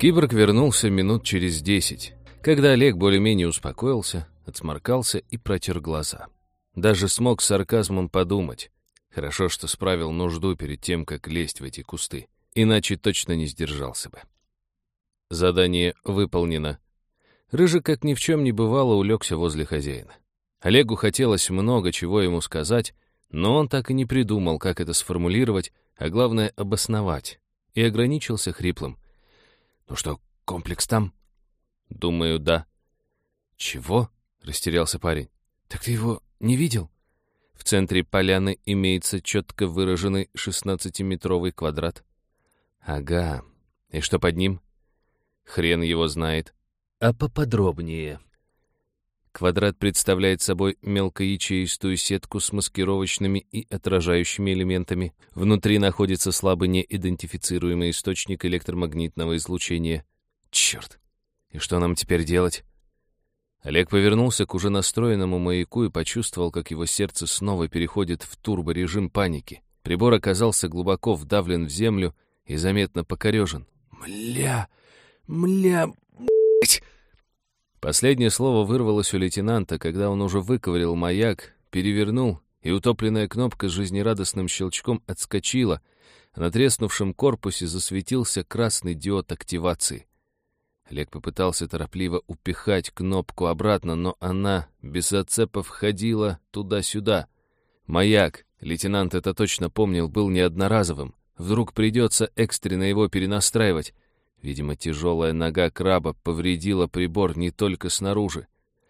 Киборг вернулся минут через десять, когда Олег более-менее успокоился, отсморкался и протер глаза. Даже смог с сарказмом подумать. Хорошо, что справил нужду перед тем, как лезть в эти кусты. Иначе точно не сдержался бы. Задание выполнено. Рыжик, как ни в чем не бывало, улегся возле хозяина. Олегу хотелось много чего ему сказать, но он так и не придумал, как это сформулировать, а главное — обосновать, и ограничился хриплым. «Ну что, комплекс там?» «Думаю, да». «Чего?» — растерялся парень. «Так ты его не видел?» В центре поляны имеется четко выраженный 16-метровый квадрат. Ага. И что под ним? Хрен его знает. А поподробнее. Квадрат представляет собой мелкоячеистую сетку с маскировочными и отражающими элементами. Внутри находится слабо неидентифицируемый источник электромагнитного излучения. Черт! И что нам теперь делать? Олег повернулся к уже настроенному маяку и почувствовал, как его сердце снова переходит в турборежим паники. Прибор оказался глубоко вдавлен в землю и заметно покорежен. «Мля! Мля! Блять!» Последнее слово вырвалось у лейтенанта, когда он уже выковырил маяк, перевернул, и утопленная кнопка с жизнерадостным щелчком отскочила, на треснувшем корпусе засветился красный диод активации. Олег попытался торопливо упихать кнопку обратно, но она без зацепов ходила туда-сюда. Маяк, лейтенант это точно помнил, был не одноразовым. Вдруг придется экстренно его перенастраивать. Видимо, тяжелая нога краба повредила прибор не только снаружи.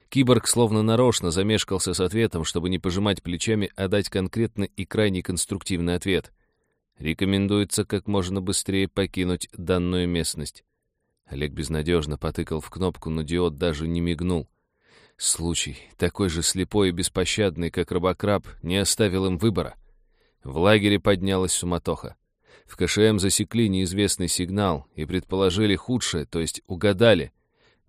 Киборг словно нарочно замешкался с ответом, чтобы не пожимать плечами, а дать конкретный и крайне конструктивный ответ. Рекомендуется как можно быстрее покинуть данную местность. Олег безнадежно потыкал в кнопку, но диод даже не мигнул. Случай, такой же слепой и беспощадный, как рыбокраб, не оставил им выбора. В лагере поднялась суматоха. В КШМ засекли неизвестный сигнал и предположили худшее, то есть угадали.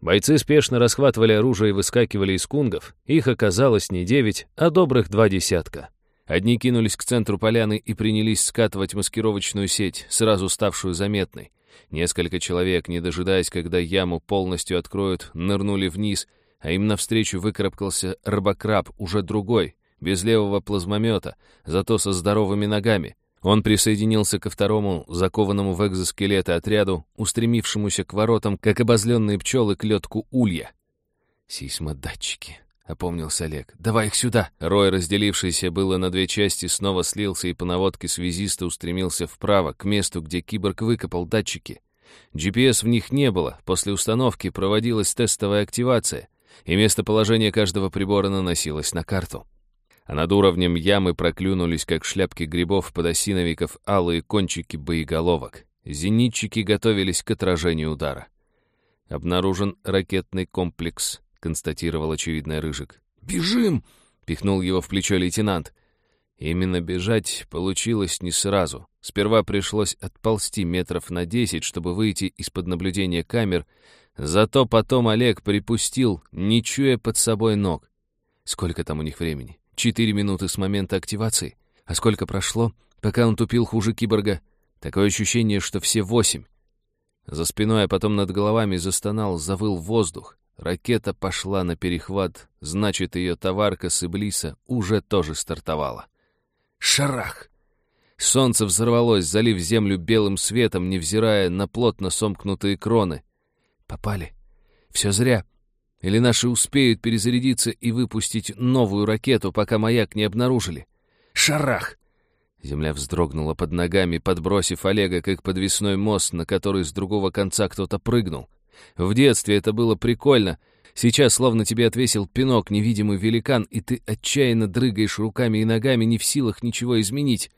Бойцы спешно расхватывали оружие и выскакивали из кунгов. Их оказалось не девять, а добрых два десятка. Одни кинулись к центру поляны и принялись скатывать маскировочную сеть, сразу ставшую заметной. Несколько человек, не дожидаясь, когда яму полностью откроют, нырнули вниз, а им навстречу выкарабкался рыбокраб, уже другой, без левого плазмомета, зато со здоровыми ногами. Он присоединился ко второму, закованному в экзоскелеты отряду, устремившемуся к воротам, как обозленные пчелы к летку улья. «Сейсмодатчики», — опомнился Олег. «Давай их сюда!» Рой, разделившийся было на две части, снова слился и по наводке связиста устремился вправо, к месту, где киборг выкопал датчики. GPS в них не было, после установки проводилась тестовая активация, и местоположение каждого прибора наносилось на карту а над уровнем ямы проклюнулись, как шляпки грибов подосиновиков, алые кончики боеголовок. Зенитчики готовились к отражению удара. «Обнаружен ракетный комплекс», — констатировал очевидный Рыжик. «Бежим!» — пихнул его в плечо лейтенант. Именно бежать получилось не сразу. Сперва пришлось отползти метров на десять, чтобы выйти из-под наблюдения камер, зато потом Олег припустил, не чуя под собой ног. Сколько там у них времени? Четыре минуты с момента активации. А сколько прошло, пока он тупил хуже киборга? Такое ощущение, что все восемь. За спиной, а потом над головами застонал, завыл воздух. Ракета пошла на перехват, значит, ее товарка с Иблиса уже тоже стартовала. Шарах! Солнце взорвалось, залив землю белым светом, невзирая на плотно сомкнутые кроны. Попали. Все зря. Или наши успеют перезарядиться и выпустить новую ракету, пока маяк не обнаружили? Шарах! Земля вздрогнула под ногами, подбросив Олега, как подвесной мост, на который с другого конца кто-то прыгнул. В детстве это было прикольно. Сейчас словно тебе отвесил пинок невидимый великан, и ты отчаянно дрыгаешь руками и ногами, не в силах ничего изменить.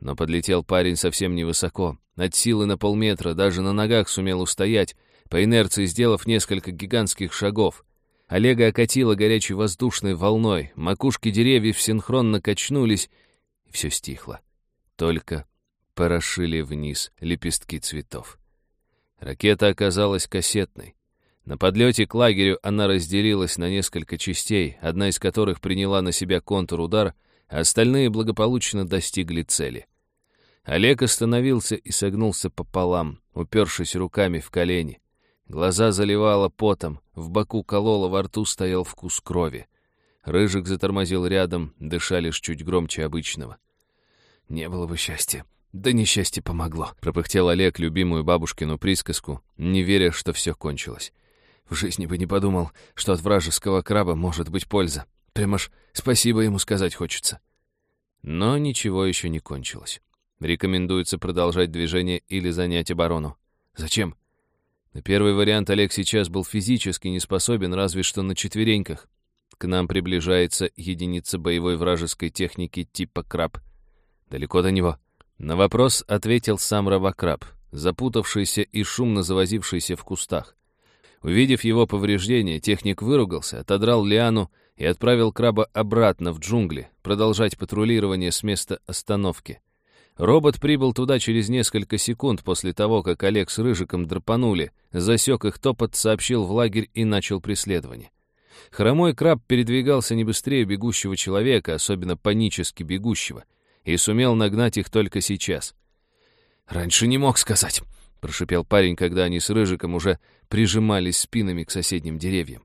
Но подлетел парень совсем невысоко. От силы на полметра, даже на ногах сумел устоять, по инерции сделав несколько гигантских шагов. Олега окатило горячей воздушной волной, макушки деревьев синхронно качнулись, и все стихло. Только порошили вниз лепестки цветов. Ракета оказалась кассетной. На подлете к лагерю она разделилась на несколько частей, одна из которых приняла на себя контур удар, а остальные благополучно достигли цели. Олег остановился и согнулся пополам, упершись руками в колени. Глаза заливало потом, в боку кололо, во рту стоял вкус крови. Рыжик затормозил рядом, дыша лишь чуть громче обычного. «Не было бы счастья. Да несчастье помогло», — пропыхтел Олег любимую бабушкину присказку, не веря, что все кончилось. «В жизни бы не подумал, что от вражеского краба может быть польза. Прям аж спасибо ему сказать хочется». Но ничего еще не кончилось. Рекомендуется продолжать движение или занять оборону. Зачем? На первый вариант Олег сейчас был физически не способен, разве что на четвереньках. К нам приближается единица боевой вражеской техники типа «Краб». Далеко до него. На вопрос ответил сам Робокраб, запутавшийся и шумно завозившийся в кустах. Увидев его повреждения, техник выругался, отодрал лиану и отправил краба обратно в джунгли, продолжать патрулирование с места остановки. Робот прибыл туда через несколько секунд после того, как Олег с Рыжиком драпанули, засек их топот, сообщил в лагерь и начал преследование. Хромой краб передвигался не быстрее бегущего человека, особенно панически бегущего, и сумел нагнать их только сейчас. «Раньше не мог сказать», — прошипел парень, когда они с Рыжиком уже прижимались спинами к соседним деревьям.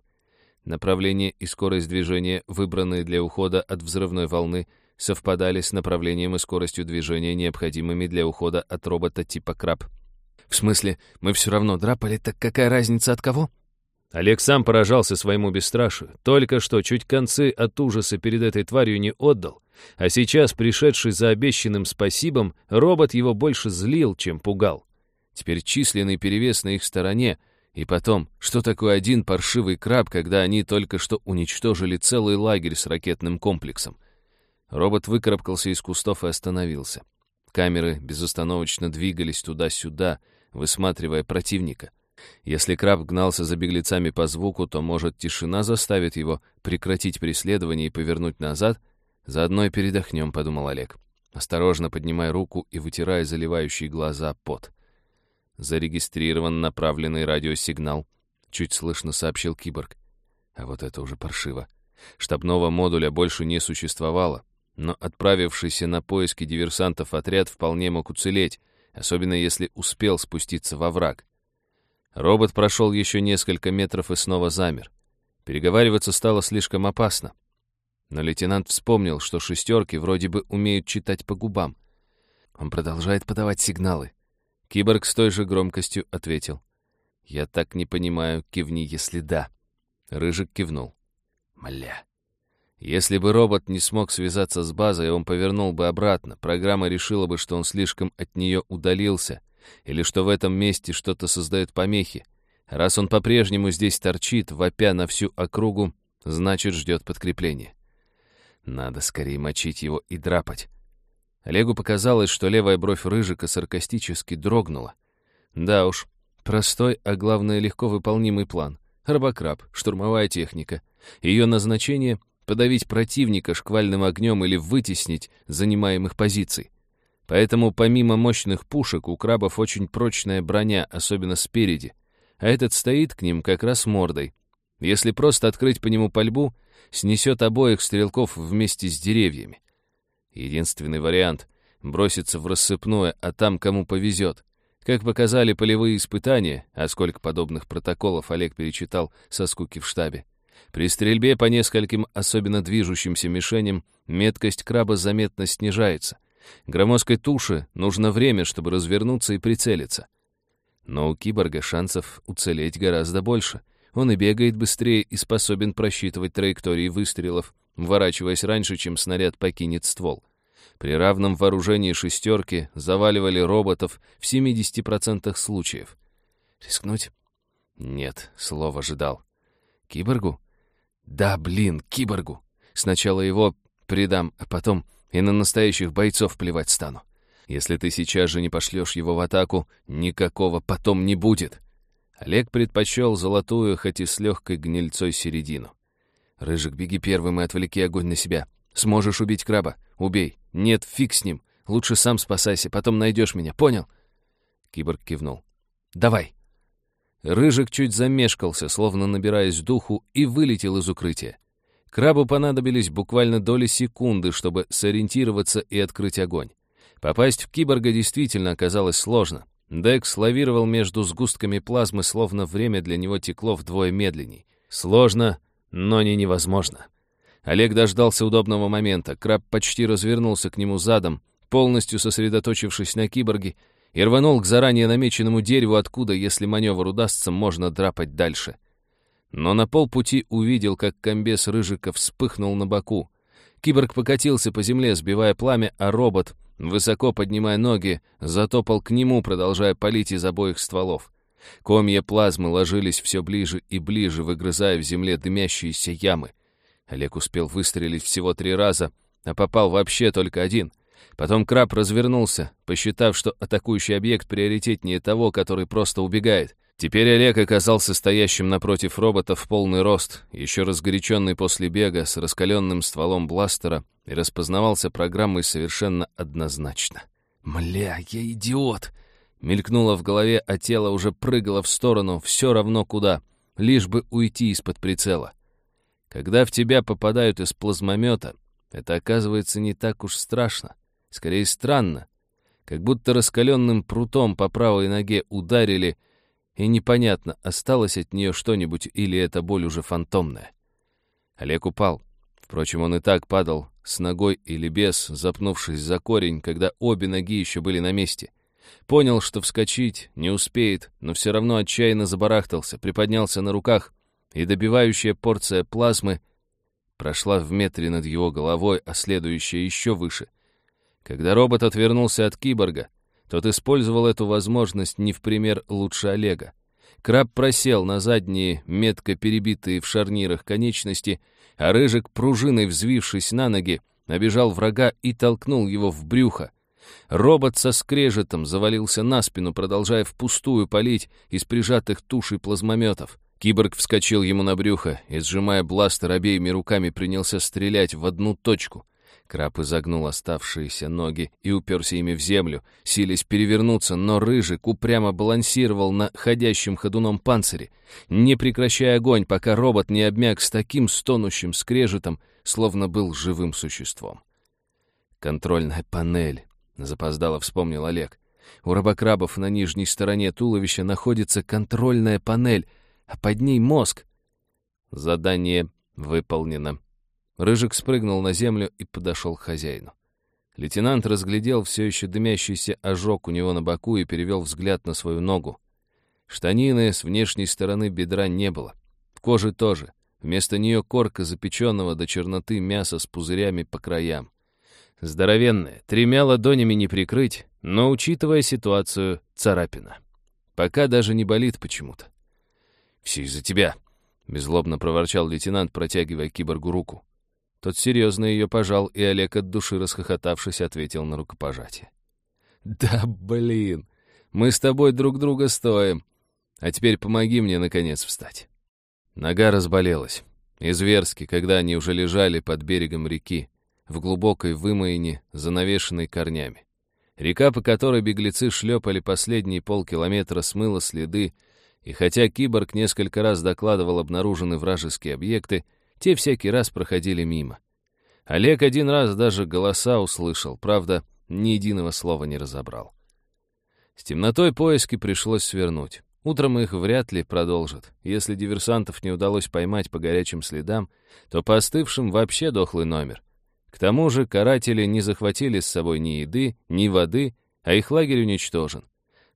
Направление и скорость движения, выбранные для ухода от взрывной волны, совпадали с направлением и скоростью движения, необходимыми для ухода от робота типа «Краб». «В смысле, мы все равно драпали, так какая разница от кого?» Олег сам поражался своему бесстрашию. Только что чуть концы от ужаса перед этой тварью не отдал. А сейчас, пришедший за обещанным спасибом, робот его больше злил, чем пугал. Теперь численный перевес на их стороне — и потом, что такое один паршивый краб, когда они только что уничтожили целый лагерь с ракетным комплексом? Робот выкарабкался из кустов и остановился. Камеры безостановочно двигались туда-сюда, высматривая противника. Если краб гнался за беглецами по звуку, то, может, тишина заставит его прекратить преследование и повернуть назад? Заодно и передохнем, — подумал Олег, осторожно поднимая руку и вытирая заливающие глаза пот. Зарегистрирован направленный радиосигнал. Чуть слышно сообщил киборг. А вот это уже паршиво. Штабного модуля больше не существовало, но отправившийся на поиски диверсантов отряд вполне мог уцелеть, особенно если успел спуститься во враг. Робот прошел еще несколько метров и снова замер. Переговариваться стало слишком опасно. Но лейтенант вспомнил, что шестерки вроде бы умеют читать по губам. Он продолжает подавать сигналы. Киборг с той же громкостью ответил. «Я так не понимаю, кивни, если да». Рыжик кивнул. «Мля». Если бы робот не смог связаться с базой, он повернул бы обратно. Программа решила бы, что он слишком от нее удалился, или что в этом месте что-то создает помехи. Раз он по-прежнему здесь торчит, вопя на всю округу, значит, ждет подкрепление. Надо скорее мочить его и драпать. Олегу показалось, что левая бровь Рыжика саркастически дрогнула. Да уж, простой, а главное, легко выполнимый план. Робокраб, штурмовая техника. Ее назначение — подавить противника шквальным огнем или вытеснить занимаемых позиций. Поэтому помимо мощных пушек у крабов очень прочная броня, особенно спереди. А этот стоит к ним как раз мордой. Если просто открыть по нему пальбу, снесет обоих стрелков вместе с деревьями. Единственный вариант — броситься в рассыпное, а там кому повезет. Как показали полевые испытания, а сколько подобных протоколов Олег перечитал со скуки в штабе, при стрельбе по нескольким особенно движущимся мишеням меткость краба заметно снижается. Громоздкой туше нужно время, чтобы развернуться и прицелиться. Но у киборга шансов уцелеть гораздо больше. Он и бегает быстрее и способен просчитывать траектории выстрелов, ворачиваясь раньше, чем снаряд покинет ствол. При равном вооружении шестерки заваливали роботов в 70% случаев. Рискнуть? Нет, слово ожидал. Киборгу? Да, блин, киборгу. Сначала его предам, а потом и на настоящих бойцов плевать стану. Если ты сейчас же не пошлешь его в атаку, никакого потом не будет. Олег предпочел золотую, хоть и с легкой гнильцой середину. «Рыжик, беги первым и отвлеки огонь на себя. Сможешь убить краба? Убей. Нет, фиг с ним. Лучше сам спасайся, потом найдешь меня, понял?» Киборг кивнул. «Давай». Рыжик чуть замешкался, словно набираясь духу, и вылетел из укрытия. Крабу понадобились буквально доли секунды, чтобы сориентироваться и открыть огонь. Попасть в киборга действительно оказалось сложно. Декс лавировал между сгустками плазмы, словно время для него текло вдвое медленней. Сложно, но не невозможно. Олег дождался удобного момента. Краб почти развернулся к нему задом, полностью сосредоточившись на киборге, и рванул к заранее намеченному дереву, откуда, если маневр удастся, можно драпать дальше. Но на полпути увидел, как комбез Рыжика вспыхнул на боку. Киборг покатился по земле, сбивая пламя, а робот, высоко поднимая ноги, затопал к нему, продолжая палить из обоих стволов. Комья плазмы ложились все ближе и ближе, выгрызая в земле дымящиеся ямы. Олег успел выстрелить всего три раза, а попал вообще только один — Потом краб развернулся, посчитав, что атакующий объект приоритетнее того, который просто убегает. Теперь Олег оказался стоящим напротив робота в полный рост, еще разгоряченный после бега, с раскаленным стволом бластера, и распознавался программой совершенно однозначно. «Мля, я идиот!» Мелькнуло в голове, а тело уже прыгало в сторону, все равно куда, лишь бы уйти из-под прицела. Когда в тебя попадают из плазмомета, это оказывается не так уж страшно. Скорее странно. Как будто раскаленным прутом по правой ноге ударили, и непонятно, осталось от нее что-нибудь или эта боль уже фантомная. Олег упал. Впрочем, он и так падал, с ногой или без, запнувшись за корень, когда обе ноги еще были на месте. Понял, что вскочить не успеет, но все равно отчаянно забарахтался, приподнялся на руках, и добивающая порция плазмы прошла в метре над его головой, а следующая еще выше. Когда робот отвернулся от киборга, тот использовал эту возможность не в пример лучше Олега. Краб просел на задние, метко перебитые в шарнирах конечности, а Рыжик, пружиной взвившись на ноги, обежал врага и толкнул его в брюхо. Робот со скрежетом завалился на спину, продолжая впустую палить из прижатых тушей плазмометов. Киборг вскочил ему на брюхо и, сжимая бластер обеими руками, принялся стрелять в одну точку — Краб изогнул оставшиеся ноги и уперся ими в землю, силясь перевернуться, но Рыжик упрямо балансировал на ходящем ходуном панцире, не прекращая огонь, пока робот не обмяк с таким стонущим скрежетом, словно был живым существом. «Контрольная панель», — запоздало вспомнил Олег. «У рыбокрабов на нижней стороне туловища находится контрольная панель, а под ней мозг». Задание выполнено. Рыжик спрыгнул на землю и подошел к хозяину. Лейтенант разглядел все еще дымящийся ожог у него на боку и перевел взгляд на свою ногу. Штанины с внешней стороны бедра не было. Кожи тоже. Вместо нее корка запеченного до черноты мяса с пузырями по краям. Здоровенная, тремя ладонями не прикрыть, но, учитывая ситуацию, царапина. Пока даже не болит почему-то. «Все из-за тебя», — беззлобно проворчал лейтенант, протягивая киборгу руку. Тот серьезно ее пожал, и Олег от души расхохотавшись ответил на рукопожатие. «Да блин, мы с тобой друг друга стоим. А теперь помоги мне, наконец, встать». Нога разболелась. И зверски, когда они уже лежали под берегом реки, в глубокой вымоине, занавешенной корнями. Река, по которой беглецы шлепали последние полкилометра, смыла следы, и хотя киборг несколько раз докладывал обнаруженные вражеские объекты, те всякий раз проходили мимо. Олег один раз даже голоса услышал, правда, ни единого слова не разобрал. С темнотой поиски пришлось свернуть. Утром их вряд ли продолжат. Если диверсантов не удалось поймать по горячим следам, то по остывшим вообще дохлый номер. К тому же каратели не захватили с собой ни еды, ни воды, а их лагерь уничтожен.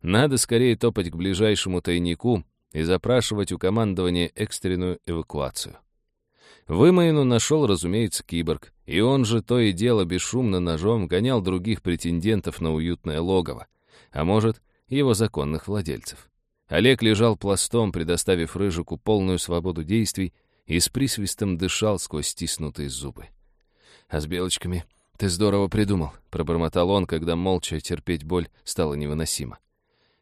Надо скорее топать к ближайшему тайнику и запрашивать у командования экстренную эвакуацию. Вымоину нашел, разумеется, киборг, и он же то и дело бесшумно ножом гонял других претендентов на уютное логово, а может, его законных владельцев. Олег лежал пластом, предоставив Рыжику полную свободу действий, и с присвистом дышал сквозь стиснутые зубы. «А с белочками ты здорово придумал», — пробормотал он, когда молча терпеть боль стало невыносимо.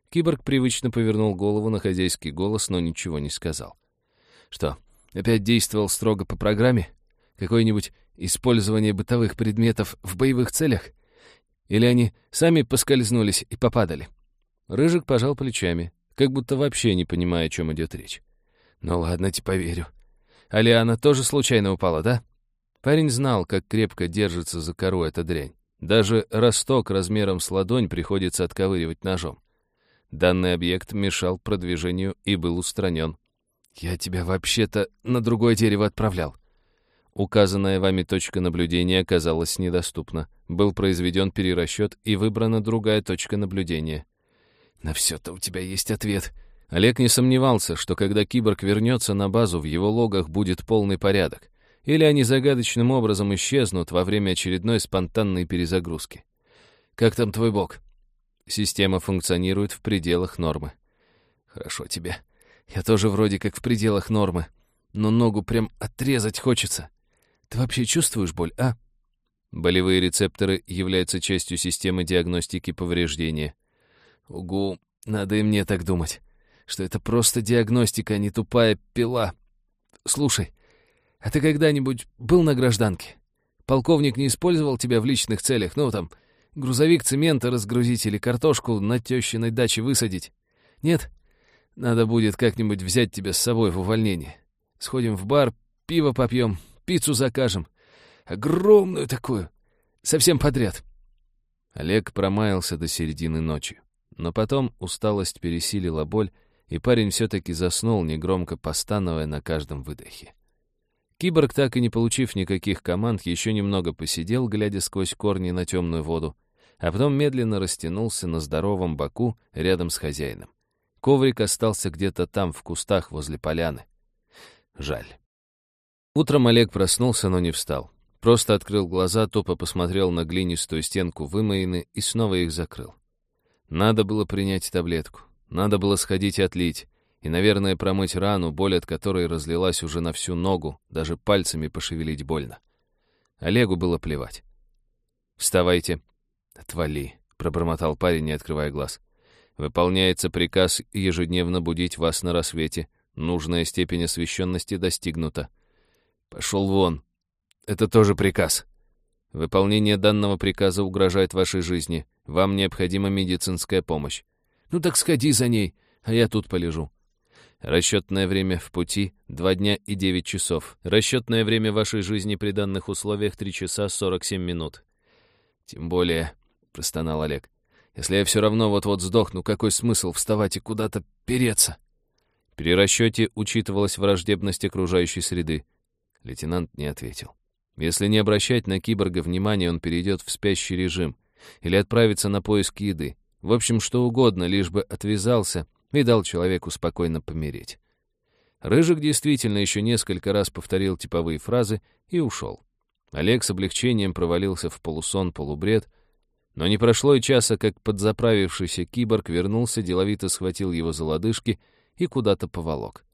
Киборг привычно повернул голову на хозяйский голос, но ничего не сказал. «Что, Опять действовал строго по программе? Какое-нибудь использование бытовых предметов в боевых целях? Или они сами поскользнулись и попадали? Рыжик пожал плечами, как будто вообще не понимая, о чем идет речь. «Ну ладно, типа верю. А тоже случайно упала, да?» Парень знал, как крепко держится за кору эта дрянь. Даже росток размером с ладонь приходится отковыривать ножом. Данный объект мешал продвижению и был устранен. «Я тебя вообще-то на другое дерево отправлял». Указанная вами точка наблюдения оказалась недоступна. Был произведен перерасчет и выбрана другая точка наблюдения. «На все-то у тебя есть ответ». Олег не сомневался, что когда киборг вернется на базу, в его логах будет полный порядок. Или они загадочным образом исчезнут во время очередной спонтанной перезагрузки. «Как там твой бок?» Система функционирует в пределах нормы. «Хорошо тебе. Я тоже вроде как в пределах нормы. Но ногу прям отрезать хочется. Ты вообще чувствуешь боль, а?» Болевые рецепторы являются частью системы диагностики повреждения. Угу, надо и мне так думать, что это просто диагностика, а не тупая пила. Слушай, а ты когда-нибудь был на гражданке? Полковник не использовал тебя в личных целях, ну там, грузовик цемента разгрузить или картошку на тещиной даче высадить? Нет? Надо будет как-нибудь взять тебя с собой в увольнение. Сходим в бар, пиво попьем, пиццу закажем. Огромную такую. Совсем подряд. Олег промаялся до середины ночи. Но потом усталость пересилила боль, и парень все-таки заснул, негромко постановая на каждом выдохе. Киборг, так и не получив никаких команд, еще немного посидел, глядя сквозь корни на темную воду, а потом медленно растянулся на здоровом боку рядом с хозяином. Коврик остался где-то там, в кустах возле поляны. Жаль. Утром Олег проснулся, но не встал. Просто открыл глаза, тупо посмотрел на глинистую стенку вымоины и снова их закрыл. Надо было принять таблетку. Надо было сходить и отлить. И, наверное, промыть рану, боль от которой разлилась уже на всю ногу, даже пальцами пошевелить больно. Олегу было плевать. «Вставайте». «Отвали», — пробормотал парень, не открывая глаз. «Выполняется приказ ежедневно будить вас на рассвете. Нужная степень освещенности достигнута». «Пошел вон». «Это тоже приказ». «Выполнение данного приказа угрожает вашей жизни. Вам необходима медицинская помощь. Ну так сходи за ней, а я тут полежу. Расчетное время в пути — два дня и девять часов. Расчетное время вашей жизни при данных условиях — три часа сорок семь минут. Тем более, — простонал Олег, — если я все равно вот-вот сдохну, какой смысл вставать и куда-то переться? При расчете учитывалась враждебность окружающей среды. Лейтенант не ответил. Если не обращать на киборга внимания, он перейдет в спящий режим — или отправиться на поиск еды. В общем, что угодно, лишь бы отвязался и дал человеку спокойно помереть. Рыжик действительно еще несколько раз повторил типовые фразы и ушел. Олег с облегчением провалился в полусон-полубред, но не прошло и часа, как подзаправившийся киборг вернулся, деловито схватил его за лодыжки и куда-то поволок.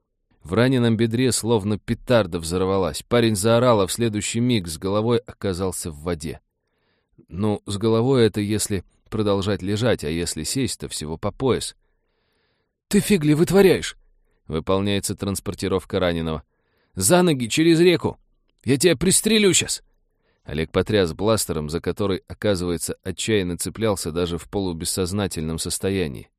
В раненом бедре словно петарда взорвалась. Парень заорал, а в следующий миг с головой оказался в воде. Ну, с головой это если продолжать лежать, а если сесть, то всего по пояс. «Ты фигли вытворяешь!» Выполняется транспортировка раненого. «За ноги, через реку! Я тебя пристрелю сейчас!» Олег потряс бластером, за который, оказывается, отчаянно цеплялся даже в полубессознательном состоянии.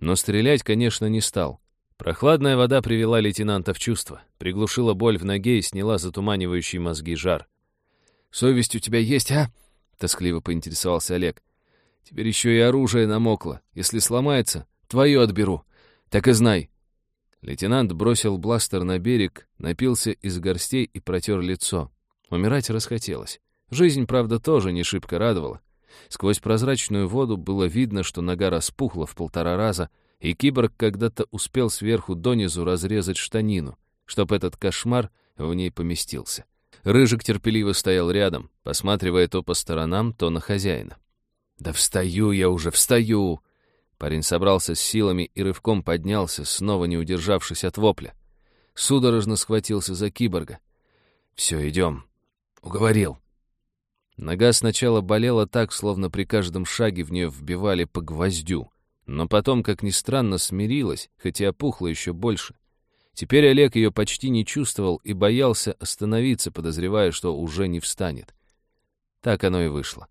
Но стрелять, конечно, не стал. Прохладная вода привела лейтенанта в чувство, приглушила боль в ноге и сняла затуманивающий мозги жар. «Совесть у тебя есть, а?» Тоскливо поинтересовался Олег. «Теперь еще и оружие намокло. Если сломается, твое отберу. Так и знай». Лейтенант бросил бластер на берег, напился из горстей и протер лицо. Умирать расхотелось. Жизнь, правда, тоже не шибко радовала. Сквозь прозрачную воду было видно, что нога распухла в полтора раза, и киборг когда-то успел сверху донизу разрезать штанину, чтоб этот кошмар в ней поместился. Рыжик терпеливо стоял рядом, посматривая то по сторонам, то на хозяина. «Да встаю я уже, встаю!» Парень собрался с силами и рывком поднялся, снова не удержавшись от вопля. Судорожно схватился за киборга. «Все, идем». «Уговорил». Нога сначала болела так, словно при каждом шаге в нее вбивали по гвоздю, но потом, как ни странно, смирилась, хотя опухла еще больше. Теперь Олег ее почти не чувствовал и боялся остановиться, подозревая, что уже не встанет. Так оно и вышло.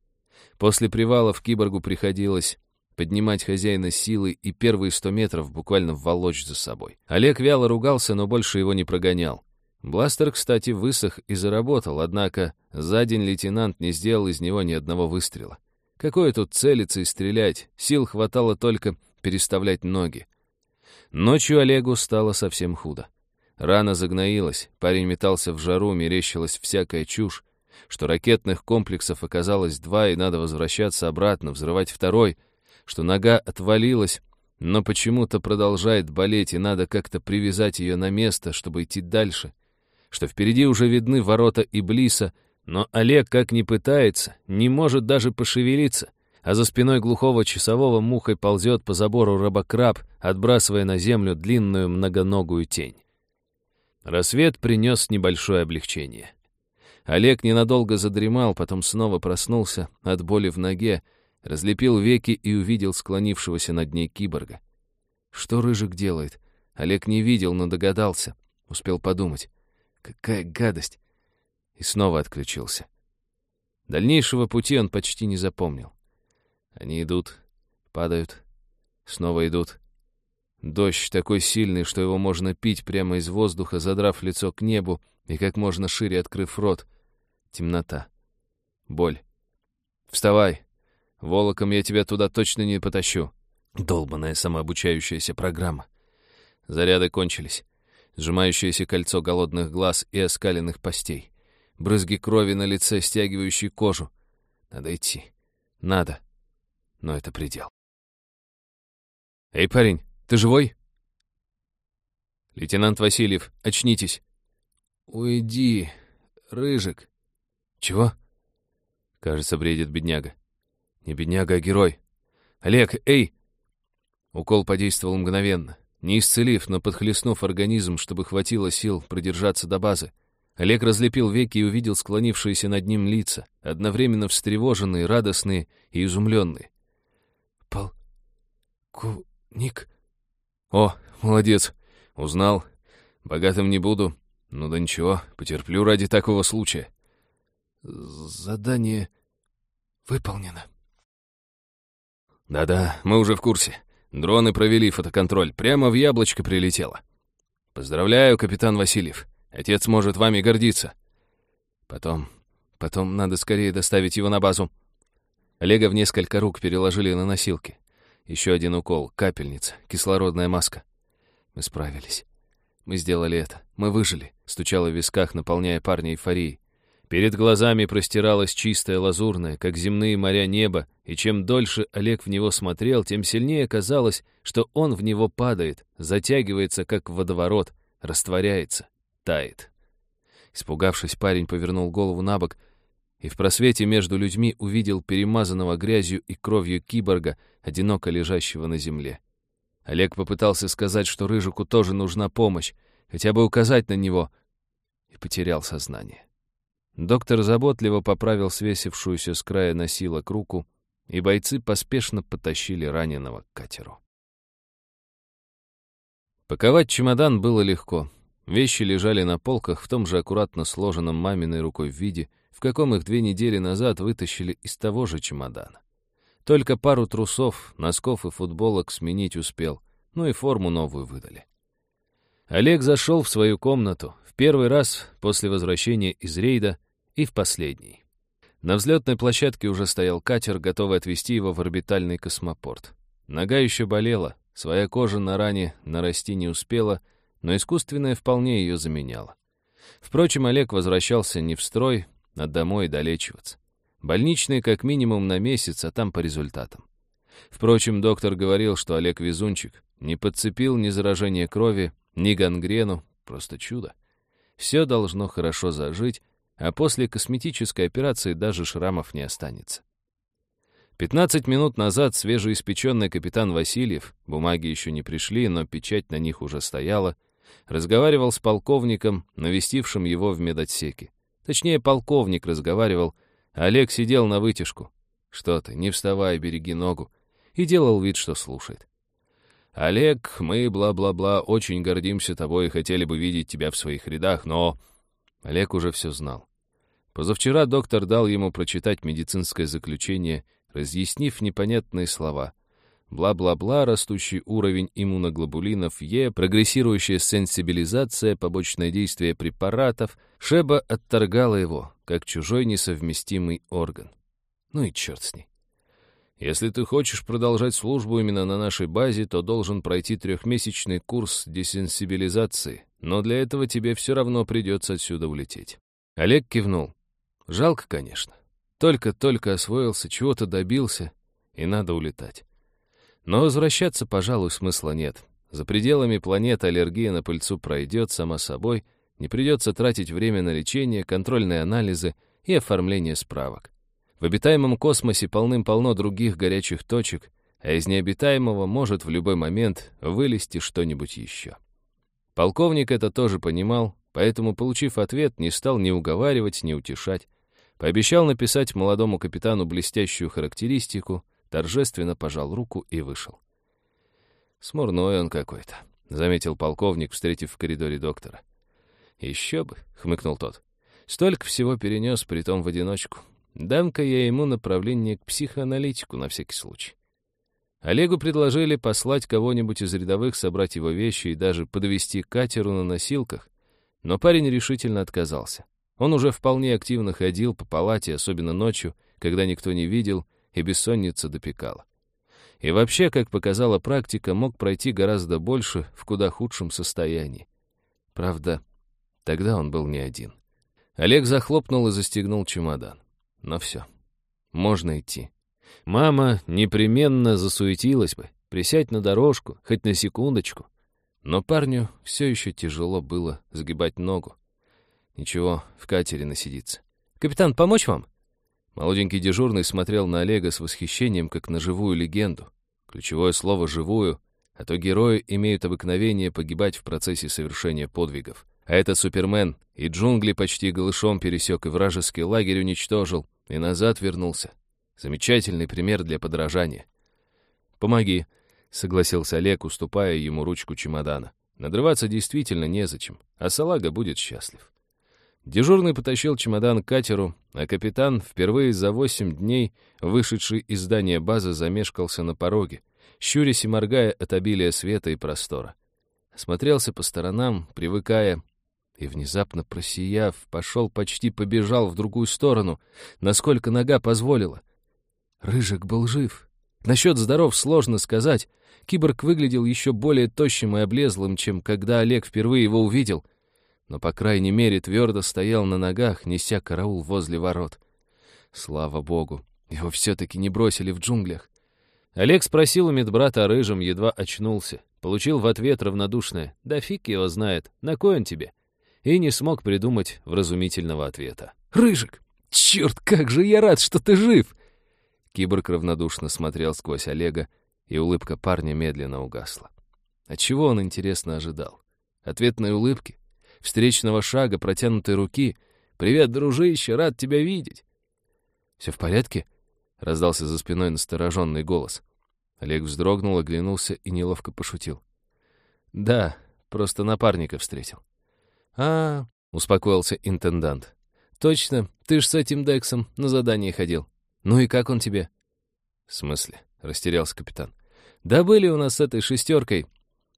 После привала в киборгу приходилось поднимать хозяина силой и первые сто метров буквально волочь за собой. Олег вяло ругался, но больше его не прогонял. Бластер, кстати, высох и заработал, однако за день лейтенант не сделал из него ни одного выстрела. Какое тут целиться и стрелять, сил хватало только переставлять ноги. Ночью Олегу стало совсем худо. Рана загноилась, парень метался в жару, мерещилась всякая чушь, что ракетных комплексов оказалось два, и надо возвращаться обратно, взрывать второй, что нога отвалилась, но почему-то продолжает болеть, и надо как-то привязать ее на место, чтобы идти дальше, что впереди уже видны ворота Иблиса, но Олег, как ни пытается, не может даже пошевелиться, а за спиной глухого часового мухой ползет по забору рыбокраб, отбрасывая на землю длинную многоногую тень. Рассвет принес небольшое облегчение. Олег ненадолго задремал, потом снова проснулся от боли в ноге, разлепил веки и увидел склонившегося над ней киборга. Что Рыжик делает? Олег не видел, но догадался. Успел подумать. Какая гадость! И снова отключился. Дальнейшего пути он почти не запомнил. Они идут, падают, снова идут. Дождь такой сильный, что его можно пить прямо из воздуха, задрав лицо к небу и как можно шире открыв рот. Темнота. Боль. «Вставай! Волоком я тебя туда точно не потащу!» Долбанная самообучающаяся программа. Заряды кончились. Сжимающееся кольцо голодных глаз и оскаленных постей. Брызги крови на лице, стягивающие кожу. Надо идти. Надо. Но это предел. «Эй, парень, ты живой?» «Лейтенант Васильев, очнитесь!» «Уйди, Рыжик!» «Чего?» Кажется, бредит бедняга. Не бедняга, а герой. «Олег, эй!» Укол подействовал мгновенно. Не исцелив, но подхлестнув организм, чтобы хватило сил продержаться до базы. Олег разлепил веки и увидел склонившиеся над ним лица, одновременно встревоженные, радостные и изумленные. «Полковник...» «О, молодец! Узнал. Богатым не буду. Ну да ничего, потерплю ради такого случая». «Задание выполнено». «Да-да, мы уже в курсе. Дроны провели фотоконтроль. Прямо в яблочко прилетело. Поздравляю, капитан Васильев. Отец может вами гордиться. Потом... Потом надо скорее доставить его на базу». Олега в несколько рук переложили на носилки. Еще один укол, капельница, кислородная маска. Мы справились. Мы сделали это. Мы выжили. Стучало в висках, наполняя парня эйфорией. Перед глазами простиралось чистое лазурное, как земные моря небо, и чем дольше Олег в него смотрел, тем сильнее казалось, что он в него падает, затягивается, как водоворот, растворяется, тает. Испугавшись, парень повернул голову на бок и в просвете между людьми увидел перемазанного грязью и кровью киборга, одиноко лежащего на земле. Олег попытался сказать, что Рыжику тоже нужна помощь, хотя бы указать на него, и потерял сознание. Доктор заботливо поправил свесившуюся с края носилок руку, и бойцы поспешно потащили раненого к катеру. Паковать чемодан было легко. Вещи лежали на полках в том же аккуратно сложенном маминой рукой виде, в каком их две недели назад вытащили из того же чемодана. Только пару трусов, носков и футболок сменить успел, ну и форму новую выдали. Олег зашел в свою комнату, в первый раз после возвращения из рейда и в последний. На взлетной площадке уже стоял катер, готовый отвезти его в орбитальный космопорт. Нога еще болела, своя кожа на ране нарасти не успела, но искусственная вполне ее заменяла. Впрочем, Олег возвращался не в строй, а домой долечиваться. Больничные как минимум на месяц, а там по результатам. Впрочем, доктор говорил, что Олег везунчик, не подцепил ни заражение крови, ни гангрену, просто чудо. Все должно хорошо зажить, а после косметической операции даже шрамов не останется. 15 минут назад свежеиспеченный капитан Васильев, бумаги еще не пришли, но печать на них уже стояла, разговаривал с полковником, навестившим его в медотсеке. Точнее, полковник разговаривал, а Олег сидел на вытяжку. Что ты, не вставай, береги ногу. И делал вид, что слушает. «Олег, мы, бла-бла-бла, очень гордимся тобой и хотели бы видеть тебя в своих рядах, но...» Олег уже все знал. Позавчера доктор дал ему прочитать медицинское заключение, разъяснив непонятные слова. бла-бла-бла, растущий уровень иммуноглобулинов Е, прогрессирующая сенсибилизация, побочное действие препаратов, Шеба отторгала его, как чужой несовместимый орган. Ну и черт с ней. Если ты хочешь продолжать службу именно на нашей базе, то должен пройти трехмесячный курс десенсибилизации, но для этого тебе все равно придется отсюда улететь. Олег кивнул. Жалко, конечно. Только-только освоился, чего-то добился, и надо улетать. Но возвращаться, пожалуй, смысла нет. За пределами планеты аллергия на пыльцу пройдет сама собой, не придется тратить время на лечение, контрольные анализы и оформление справок. В обитаемом космосе полным-полно других горячих точек, а из необитаемого может в любой момент вылезти что-нибудь еще. Полковник это тоже понимал, поэтому, получив ответ, не стал ни уговаривать, ни утешать. Пообещал написать молодому капитану блестящую характеристику, торжественно пожал руку и вышел. «Смурной он какой-то», — заметил полковник, встретив в коридоре доктора. «Еще бы», — хмыкнул тот. «Столько всего перенес, притом в одиночку. Дам-ка я ему направление к психоаналитику на всякий случай. Олегу предложили послать кого-нибудь из рядовых, собрать его вещи и даже подвести катеру на носилках, но парень решительно отказался. Он уже вполне активно ходил по палате, особенно ночью, когда никто не видел, и бессонница допекала. И вообще, как показала практика, мог пройти гораздо больше в куда худшем состоянии. Правда, тогда он был не один. Олег захлопнул и застегнул чемодан. Но все, можно идти. Мама непременно засуетилась бы, присядь на дорожку, хоть на секундочку. Но парню все еще тяжело было сгибать ногу. Ничего, в катере насидится. «Капитан, помочь вам?» Молоденький дежурный смотрел на Олега с восхищением, как на живую легенду. Ключевое слово «живую», а то герои имеют обыкновение погибать в процессе совершения подвигов. А этот Супермен и джунгли почти голышом пересек, и вражеский лагерь уничтожил, и назад вернулся. Замечательный пример для подражания. «Помоги», — согласился Олег, уступая ему ручку чемодана. Надрываться действительно незачем, а салага будет счастлив. Дежурный потащил чемодан к катеру, а капитан, впервые за восемь дней, вышедший из здания базы, замешкался на пороге, щурясь и моргая от обилия света и простора. Смотрелся по сторонам, привыкая, и, внезапно просияв, пошел, почти побежал в другую сторону, насколько нога позволила. Рыжик был жив. Насчет здоров сложно сказать. Киборг выглядел еще более тощим и облезлым, чем когда Олег впервые его увидел. Но, по крайней мере, твердо стоял на ногах, неся караул возле ворот. Слава богу, его все-таки не бросили в джунглях. Олег спросил у медбрата о рыжем, едва очнулся. Получил в ответ равнодушное «Да фиг его знает, на кой он тебе?» И не смог придумать вразумительного ответа. «Рыжик! Черт, как же я рад, что ты жив!» Киборг равнодушно смотрел сквозь Олега, и улыбка парня медленно угасла. От чего он, интересно, ожидал? Ответной улыбки? Встречного шага, протянутой руки? «Привет, дружище, рад тебя видеть!» «Все в порядке?» — раздался за спиной настороженный голос. Олег вздрогнул, оглянулся и неловко пошутил. «Да, просто напарника встретил». «А, — успокоился интендант. «Точно, ты ж с этим Дексом на задание ходил. Ну и как он тебе?» «В смысле?» — растерялся капитан. «Да были у нас с этой шестеркой».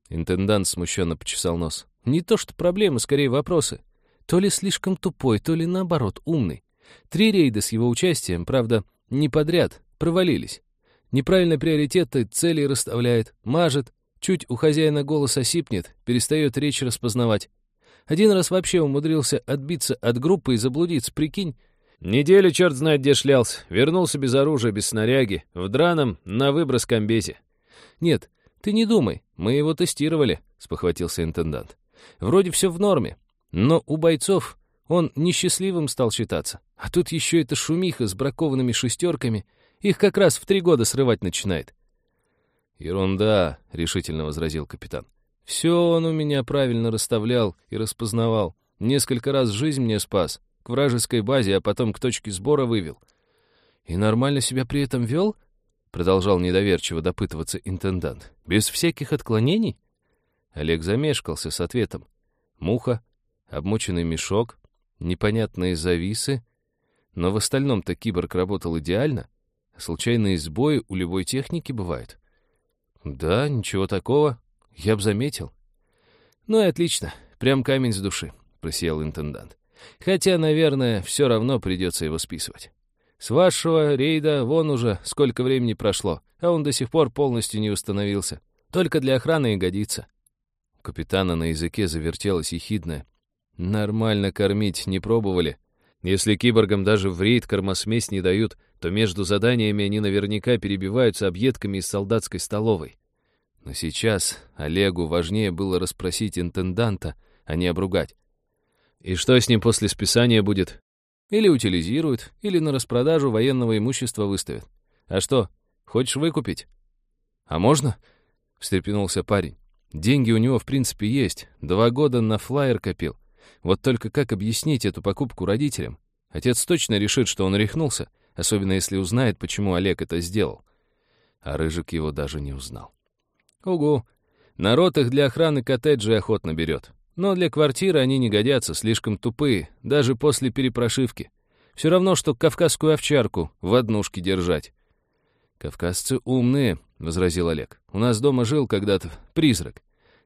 Интендант смущенно почесал нос. «Не то что проблемы, скорее вопросы. То ли слишком тупой, то ли наоборот умный. Три рейда с его участием, правда, не подряд, провалились. Неправильно приоритеты, цели расставляет, мажет, чуть у хозяина голос осипнет, перестает речь распознавать. Один раз вообще умудрился отбиться от группы и заблудиться, прикинь. Неделю черт знает где шлялся. Вернулся без оружия, без снаряги, в драном, на выброс комбезе. Нет, ты не думай, мы его тестировали, спохватился интендант. Вроде все в норме, но у бойцов он несчастливым стал считаться. А тут еще эта шумиха с бракованными шестерками. Их как раз в три года срывать начинает. «Ерунда», — решительно возразил капитан. Все он у меня правильно расставлял и распознавал. Несколько раз жизнь мне спас, к вражеской базе, а потом к точке сбора вывел. И нормально себя при этом вел? Продолжал недоверчиво допытываться интендант. Без всяких отклонений? Олег замешкался с ответом. Муха, обмоченный мешок, непонятные зависы. Но в остальном-то киборг работал идеально. Случайные сбои у любой техники бывают. Да, ничего такого. Я б заметил. Ну и отлично. Прям камень с души, просиял интендант. Хотя, наверное, все равно придется его списывать. С вашего рейда вон уже сколько времени прошло, а он до сих пор полностью не установился. Только для охраны и годится. Капитана на языке завертелось ехидное. Нормально кормить не пробовали. Если киборгам даже в рейд кормосмесь не дают, то между заданиями они наверняка перебиваются объедками из солдатской столовой. Но сейчас Олегу важнее было расспросить интенданта, а не обругать. И что с ним после списания будет? Или утилизируют, или на распродажу военного имущества выставят. А что, хочешь выкупить? А можно? Встрепенулся парень. Деньги у него, в принципе, есть. Два года на флайер копил. Вот только как объяснить эту покупку родителям? Отец точно решит, что он рехнулся, особенно если узнает, почему Олег это сделал. А Рыжик его даже не узнал. Угу. Народ их для охраны коттеджей охотно берет. Но для квартиры они не годятся, слишком тупые, даже после перепрошивки. Все равно, что кавказскую овчарку в однушке держать. «Кавказцы умные», — возразил Олег. «У нас дома жил когда-то призрак.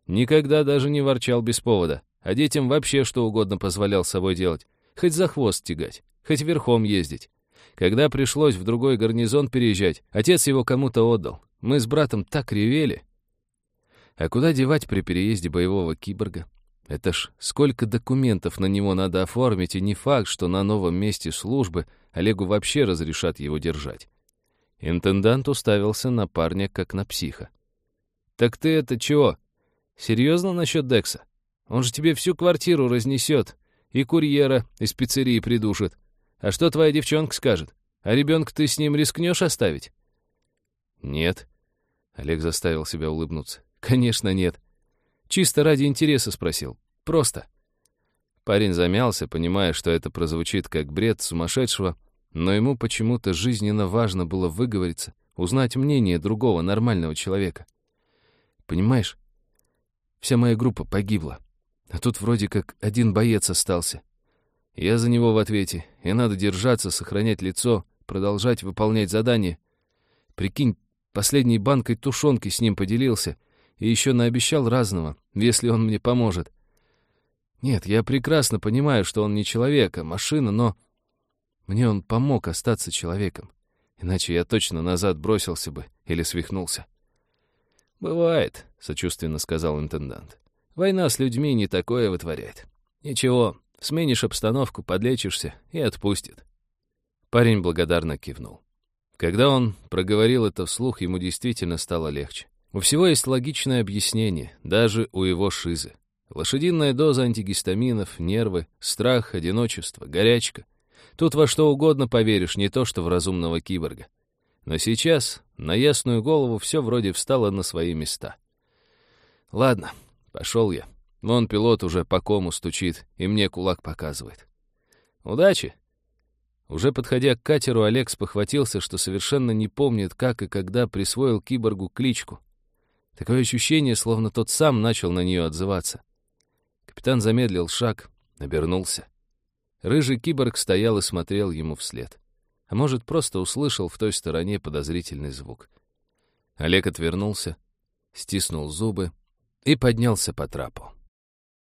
Никогда даже не ворчал без повода, а детям вообще что угодно позволял с собой делать. Хоть за хвост тягать, хоть верхом ездить. Когда пришлось в другой гарнизон переезжать, отец его кому-то отдал. Мы с братом так ревели. А куда девать при переезде боевого киборга? Это ж сколько документов на него надо оформить, и не факт, что на новом месте службы Олегу вообще разрешат его держать. Интендант уставился на парня, как на психа. «Так ты это чего? Серьезно насчет Декса? Он же тебе всю квартиру разнесет, и курьера из пиццерии придушит. А что твоя девчонка скажет? А ребенка ты с ним рискнешь оставить?» «Нет», — Олег заставил себя улыбнуться. «Конечно нет. Чисто ради интереса спросил. Просто». Парень замялся, понимая, что это прозвучит как бред сумасшедшего, но ему почему-то жизненно важно было выговориться, узнать мнение другого нормального человека. «Понимаешь, вся моя группа погибла, а тут вроде как один боец остался. Я за него в ответе, и надо держаться, сохранять лицо, продолжать выполнять задание. Прикинь, последней банкой тушенки с ним поделился — и еще наобещал разного, если он мне поможет. Нет, я прекрасно понимаю, что он не человек, а машина, но мне он помог остаться человеком. Иначе я точно назад бросился бы или свихнулся. «Бывает», — сочувственно сказал интендант. «Война с людьми не такое вытворяет. Ничего, сменишь обстановку, подлечишься и отпустит». Парень благодарно кивнул. Когда он проговорил это вслух, ему действительно стало легче. У всего есть логичное объяснение, даже у его шизы. Лошадиная доза антигистаминов, нервы, страх, одиночество, горячка. Тут во что угодно поверишь, не то что в разумного киборга. Но сейчас на ясную голову все вроде встало на свои места. Ладно, пошел я. Вон пилот уже по кому стучит и мне кулак показывает. Удачи! Уже подходя к катеру, Олег спохватился, что совершенно не помнит, как и когда присвоил киборгу кличку. Такое ощущение, словно тот сам начал на нее отзываться. Капитан замедлил шаг, обернулся. Рыжий киборг стоял и смотрел ему вслед. А может, просто услышал в той стороне подозрительный звук. Олег отвернулся, стиснул зубы и поднялся по трапу.